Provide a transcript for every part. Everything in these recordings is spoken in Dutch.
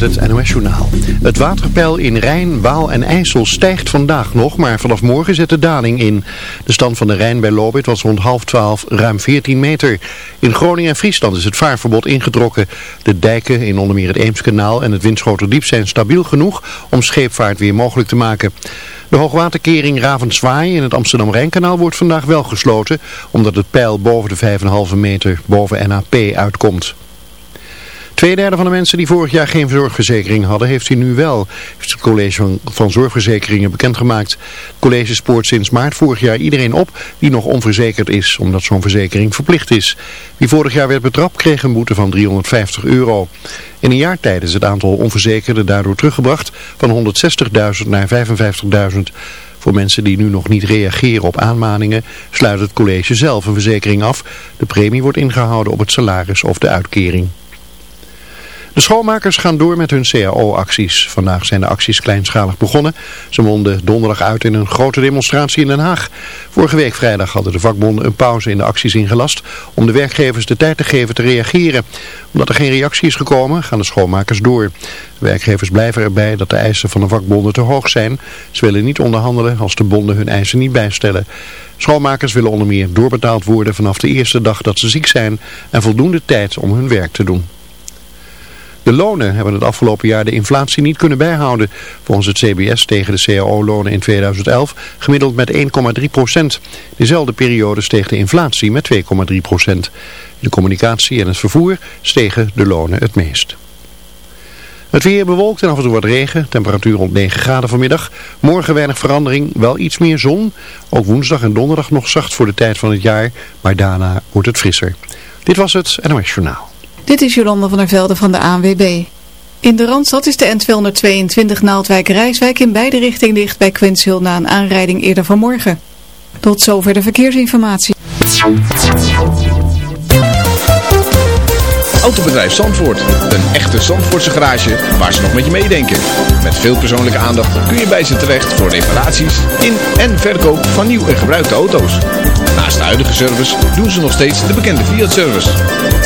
met het NOS Journaal. Het waterpeil in Rijn, Waal en IJssel stijgt vandaag nog, maar vanaf morgen zet de daling in. De stand van de Rijn bij Lobit was rond half twaalf ruim 14 meter. In Groningen en Friesland is het vaarverbod ingetrokken. De dijken in onder meer het Eemskanaal en het Winschoterdiep zijn stabiel genoeg om scheepvaart weer mogelijk te maken. De hoogwaterkering Ravenswaai in het Amsterdam-Rijnkanaal wordt vandaag wel gesloten, omdat het peil boven de 5,5 meter boven NAP uitkomt. Tweederde van de mensen die vorig jaar geen zorgverzekering hadden, heeft hij nu wel, heeft het college van, van zorgverzekeringen bekendgemaakt. Het college spoort sinds maart vorig jaar iedereen op die nog onverzekerd is, omdat zo'n verzekering verplicht is. Wie vorig jaar werd betrapt kreeg een boete van 350 euro. In een jaar tijd is het aantal onverzekerden daardoor teruggebracht van 160.000 naar 55.000. Voor mensen die nu nog niet reageren op aanmaningen sluit het college zelf een verzekering af. De premie wordt ingehouden op het salaris of de uitkering. De schoonmakers gaan door met hun CAO-acties. Vandaag zijn de acties kleinschalig begonnen. Ze monden donderdag uit in een grote demonstratie in Den Haag. Vorige week vrijdag hadden de vakbonden een pauze in de acties ingelast om de werkgevers de tijd te geven te reageren. Omdat er geen reactie is gekomen, gaan de schoonmakers door. De werkgevers blijven erbij dat de eisen van de vakbonden te hoog zijn. Ze willen niet onderhandelen als de bonden hun eisen niet bijstellen. Schoonmakers willen onder meer doorbetaald worden vanaf de eerste dag dat ze ziek zijn en voldoende tijd om hun werk te doen. De lonen hebben het afgelopen jaar de inflatie niet kunnen bijhouden. Volgens het CBS tegen de CAO-lonen in 2011 gemiddeld met 1,3 procent. Dezelfde periode steeg de inflatie met 2,3 procent. De communicatie en het vervoer stegen de lonen het meest. Het weer bewolkt en af en toe wat regen. Temperatuur rond 9 graden vanmiddag. Morgen weinig verandering, wel iets meer zon. Ook woensdag en donderdag nog zacht voor de tijd van het jaar. Maar daarna wordt het frisser. Dit was het NOS Journaal. Dit is Jolanda van der Velde van de ANWB. In de Randstad is de N222 Naaldwijk-Rijswijk in beide richtingen dicht bij Quinshul na een aanrijding eerder vanmorgen. Tot zover de verkeersinformatie. Autobedrijf Zandvoort. Een echte Zandvoortse garage waar ze nog met je meedenken. Met veel persoonlijke aandacht kun je bij ze terecht voor reparaties in en verkoop van nieuw en gebruikte auto's. Naast de huidige service doen ze nog steeds de bekende Fiat-service.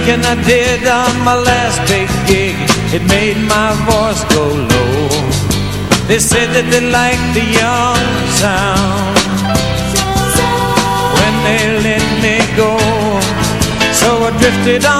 Drinking I did on my last big gig, it made my voice go low. They said that they liked the young sound when they let me go. So I drifted on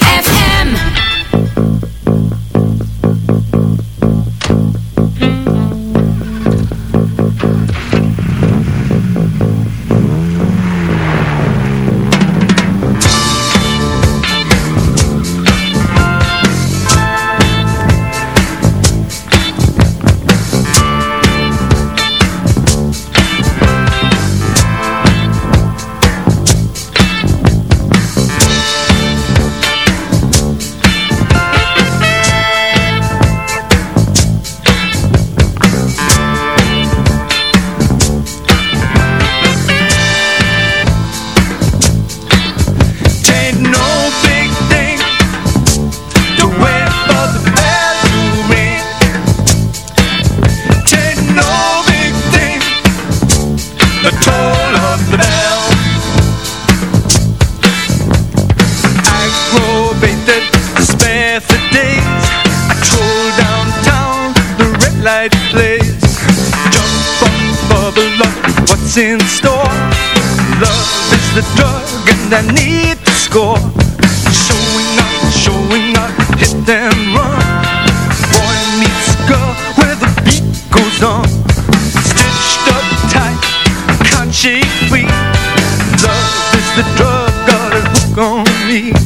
the drug, got a hook on me.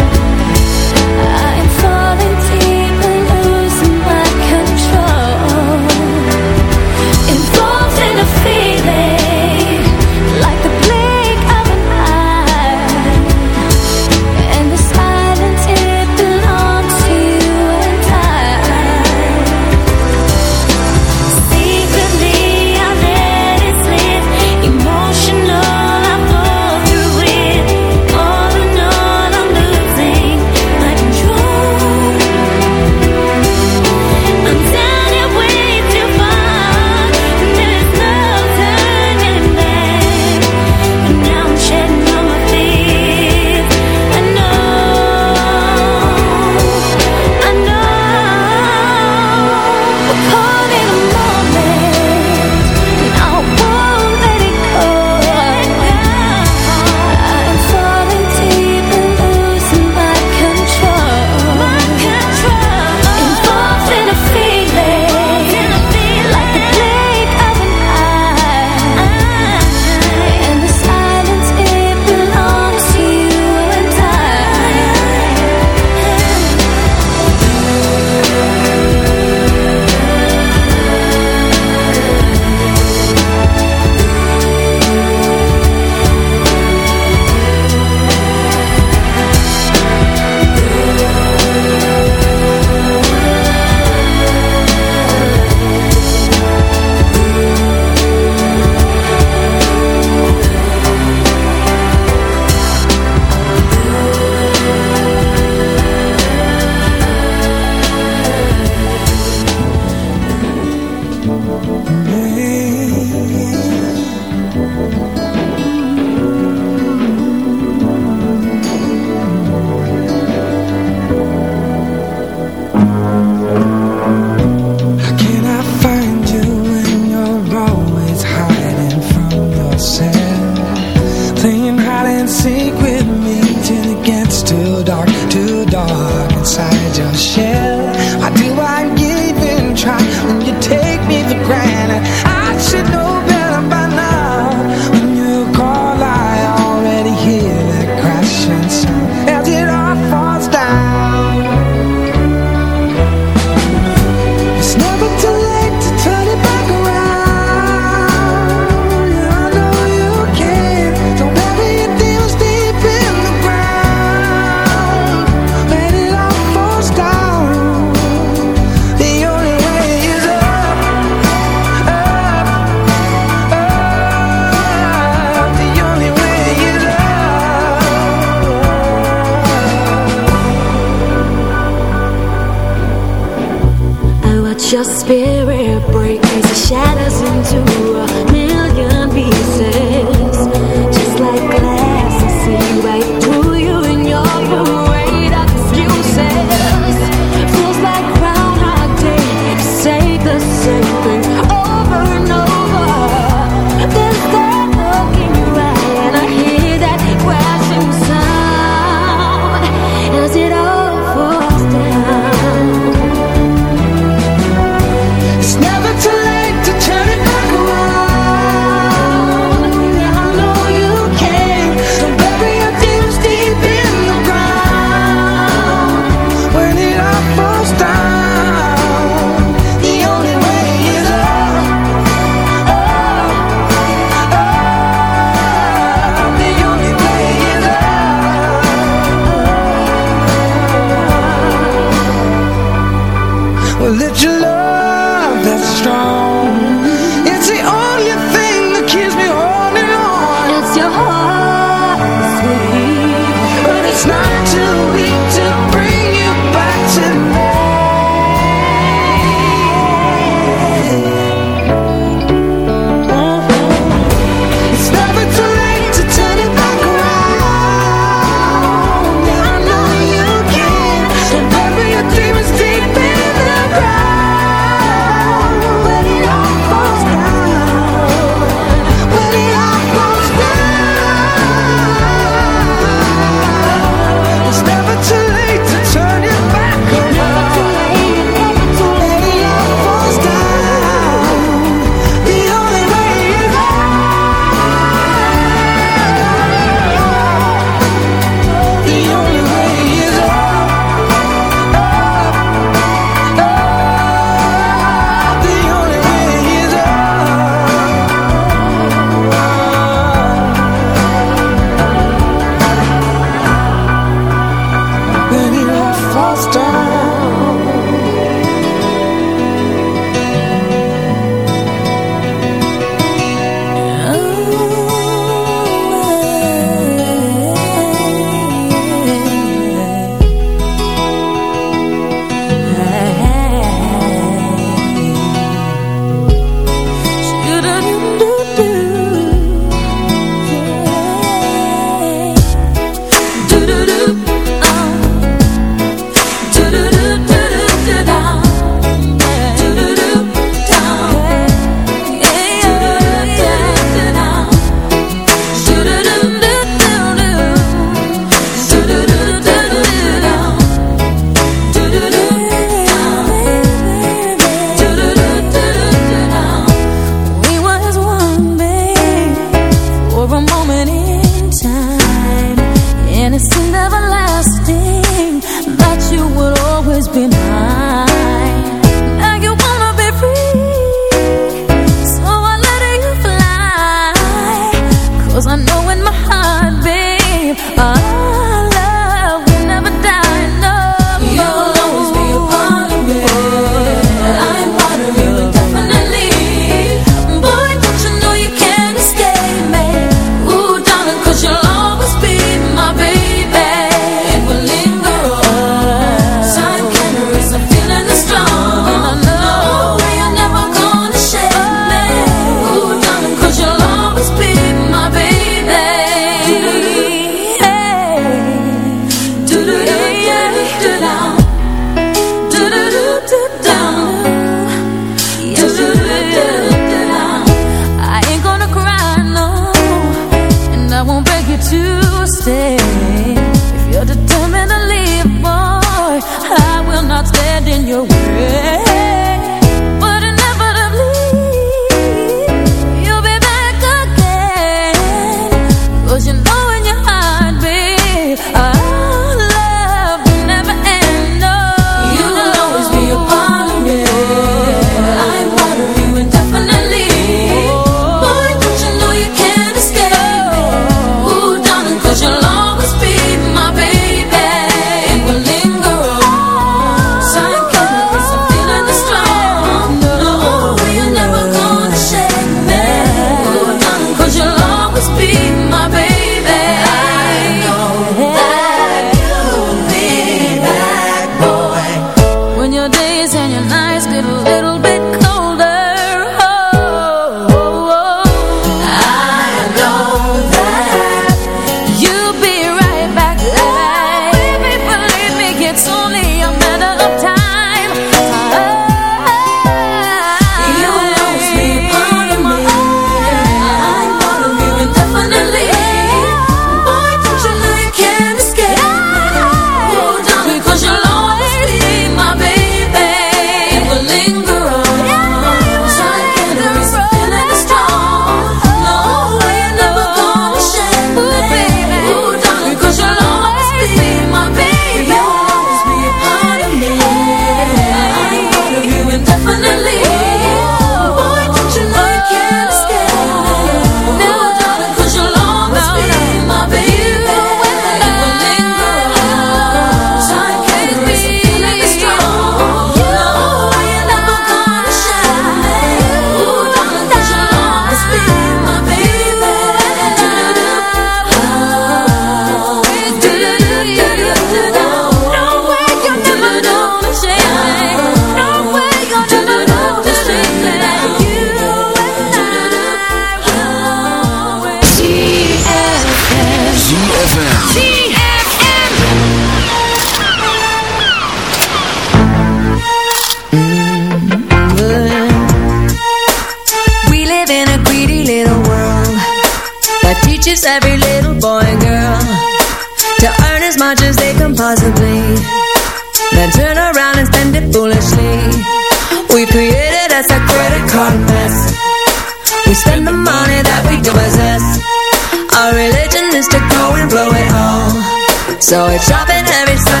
So it's dropping every time